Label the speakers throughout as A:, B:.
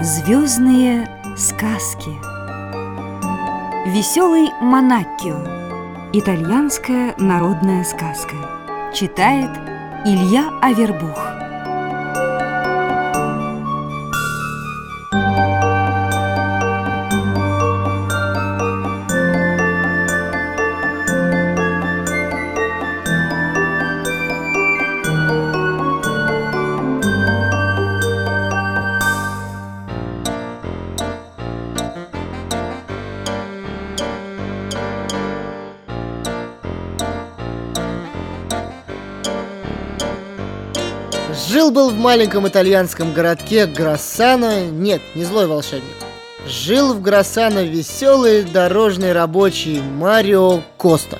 A: Звездные сказки. Веселый Монаккио. Итальянская народная сказка. Читает Илья Авербух
B: Жил-был в маленьком итальянском городке Грассано, нет, не злой волшебник. Жил в Грассано веселый дорожный рабочий Марио Коста.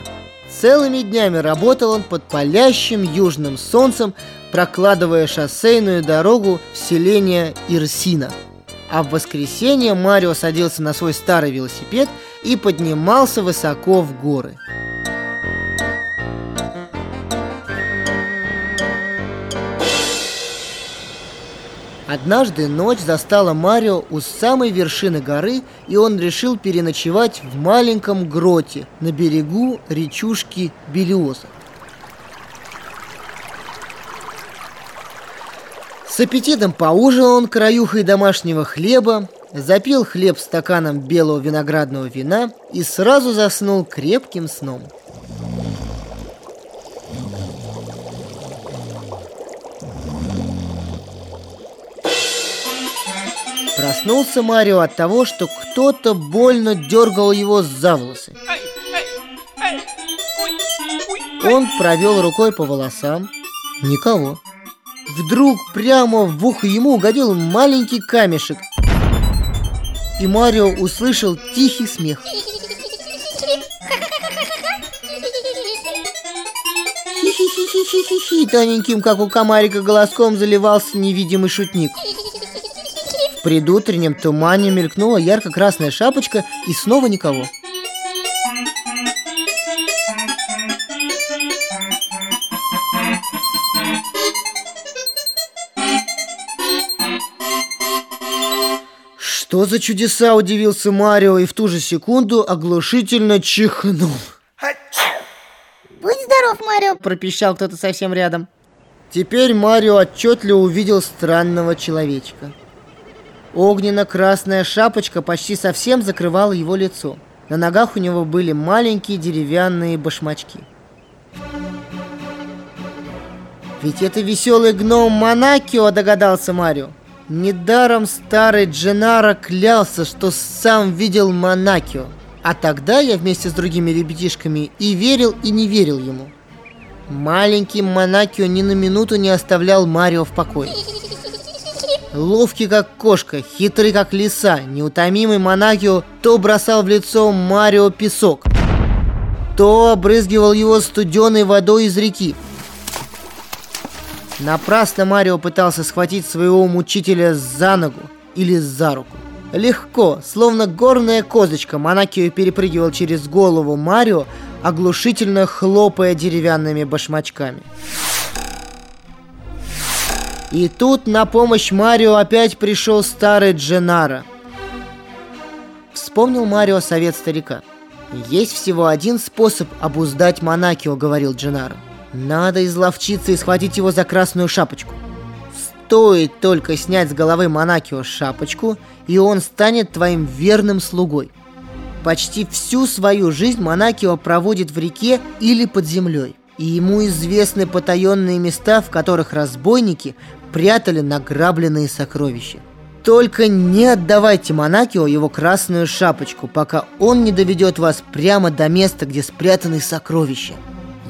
B: Целыми днями работал он под палящим южным солнцем, прокладывая шоссейную дорогу в селение Ирсина. А в воскресенье Марио садился на свой старый велосипед и поднимался высоко в горы. Однажды ночь застала Марио у самой вершины горы, и он решил переночевать в маленьком гроте на берегу речушки Белиоза. С аппетитом поужинал он краюхой домашнего хлеба, запил хлеб стаканом белого виноградного вина и сразу заснул крепким сном. Проснулся Марио от того, что кто-то больно дергал его за волосы. Он провел рукой по волосам. Никого. Вдруг прямо в ухо ему угодил маленький камешек. И Марио услышал тихий смех. Хи-хи-хи-хи-хи-хи, тоненьким, как у комарика, голоском заливался невидимый шутник предутреннем тумане мелькнула ярко-красная шапочка и снова никого. Что за чудеса, удивился Марио и в ту же секунду оглушительно чихнул.
C: Будь здоров, Марио,
B: пропищал кто-то совсем рядом. Теперь Марио отчетливо увидел странного человечка. Огненно-красная шапочка почти совсем закрывала его лицо. На ногах у него были маленькие деревянные башмачки. Ведь это веселый гном Монакио, догадался Марио. Недаром старый Дженаро клялся, что сам видел Монакио. А тогда я вместе с другими ребятишками и верил, и не верил ему. Маленький Монакио ни на минуту не оставлял Марио в покое. Ловкий как кошка, хитрый как лиса, неутомимый Монакио то бросал в лицо Марио песок, то обрызгивал его студеной водой из реки. Напрасно Марио пытался схватить своего мучителя за ногу или за руку. Легко, словно горная козочка, Монакио перепрыгивал через голову Марио, оглушительно хлопая деревянными башмачками. И тут на помощь Марио опять пришел старый Дженаро. Вспомнил Марио совет старика. «Есть всего один способ обуздать Монакио», — говорил Дженаро. «Надо изловчиться и схватить его за красную шапочку. Стоит только снять с головы Монакио шапочку, и он станет твоим верным слугой. Почти всю свою жизнь Монакио проводит в реке или под землей и ему известны потаенные места, в которых разбойники прятали награбленные сокровища. Только не отдавайте Монакио его красную шапочку, пока он не доведет вас прямо до места, где спрятаны сокровища.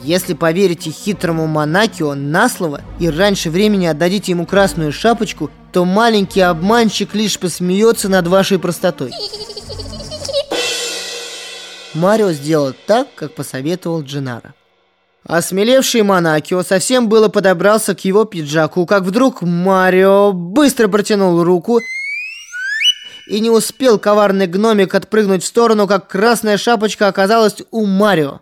B: Если поверите хитрому Монакио на слово и раньше времени отдадите ему красную шапочку, то маленький обманщик лишь посмеется над вашей простотой. Марио сделал так, как посоветовал Джинара. Осмелевший Монакио совсем было подобрался к его пиджаку, как вдруг Марио быстро протянул руку и не успел коварный гномик отпрыгнуть в сторону, как красная шапочка оказалась у Марио.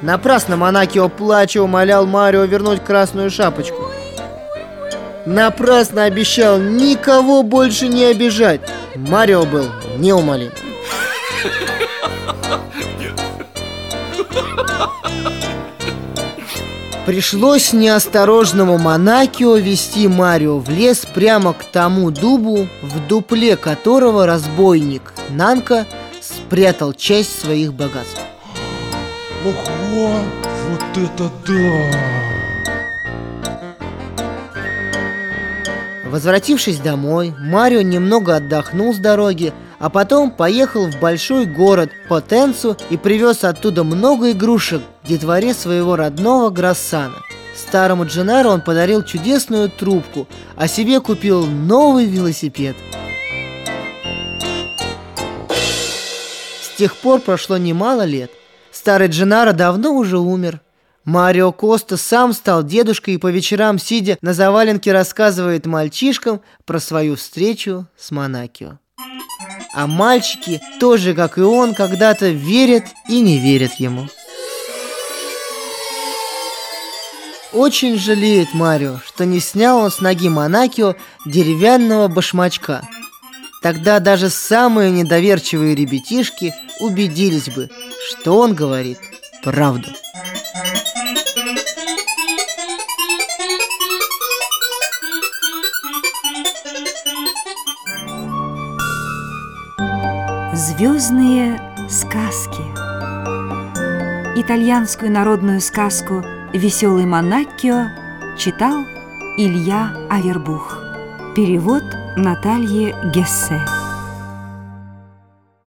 B: Напрасно Монакио плача умолял Марио вернуть красную шапочку. Напрасно обещал никого больше не обижать. Марио был неумолим. Пришлось неосторожному Монакио вести Марио в лес прямо к тому дубу, в дупле которого разбойник Нанка спрятал часть своих богатств.
C: Ого, вот это да!
B: Возвратившись домой, Марио немного отдохнул с дороги, а потом поехал в большой город Потенцу и привез оттуда много игрушек детворе своего родного Грассана. Старому Дженаро он подарил чудесную трубку, а себе купил новый велосипед. С тех пор прошло немало лет. Старый Дженаро давно уже умер. Марио Коста сам стал дедушкой и по вечерам, сидя на заваленке, рассказывает мальчишкам про свою встречу с Монакио. А мальчики, тоже как и он, когда-то верят и не верят ему. Очень жалеет Марио, что не снял он с ноги Монакио деревянного башмачка. Тогда даже самые недоверчивые ребятишки убедились бы, что он говорит правду.
A: Звездные сказки Итальянскую народную сказку «Веселый Монаккио» читал Илья Авербух. Перевод Натальи Гессе